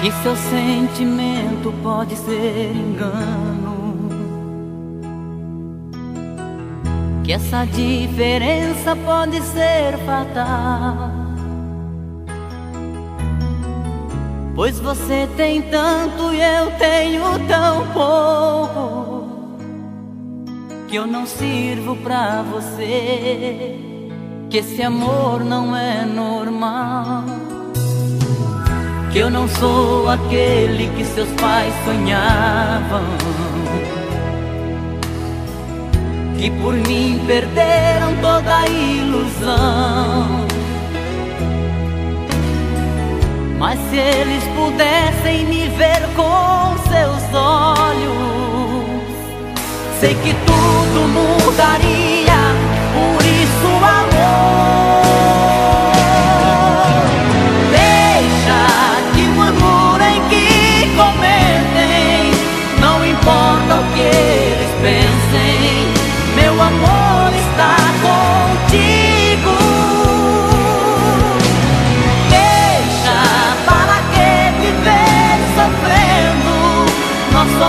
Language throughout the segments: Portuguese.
que seu sentimento pode ser engano. Que essa diferença pode ser fatal. Pois você tem tanto e eu tenho tão pouco que eu não sirvo pra você. Que esse amor não é normal. Que eu não sou aquele que seus pais sonhavam. Que por mim perderam toda a ilusão. Mas se eles pudessem me ver com seus olhos, sei que tudo mudaria.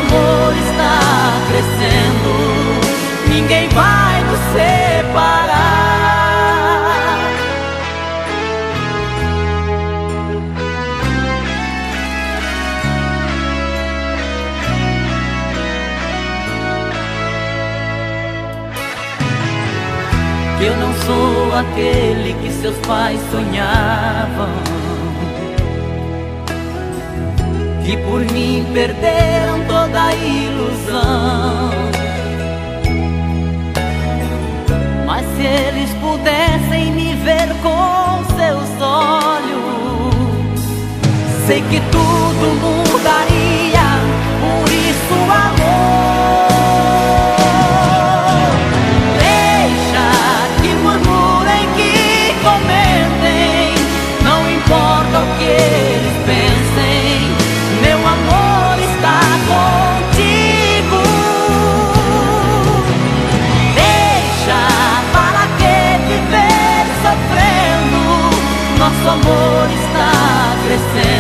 Amor está crescendo. Ninguém vai nos separar. Que eu não sou aquele que seus pais sonhavam. Que por mim perderam ilusão. Mas se eles pudessem me ver com seus olhos, sei que tudo mudaria. amor está crescendo.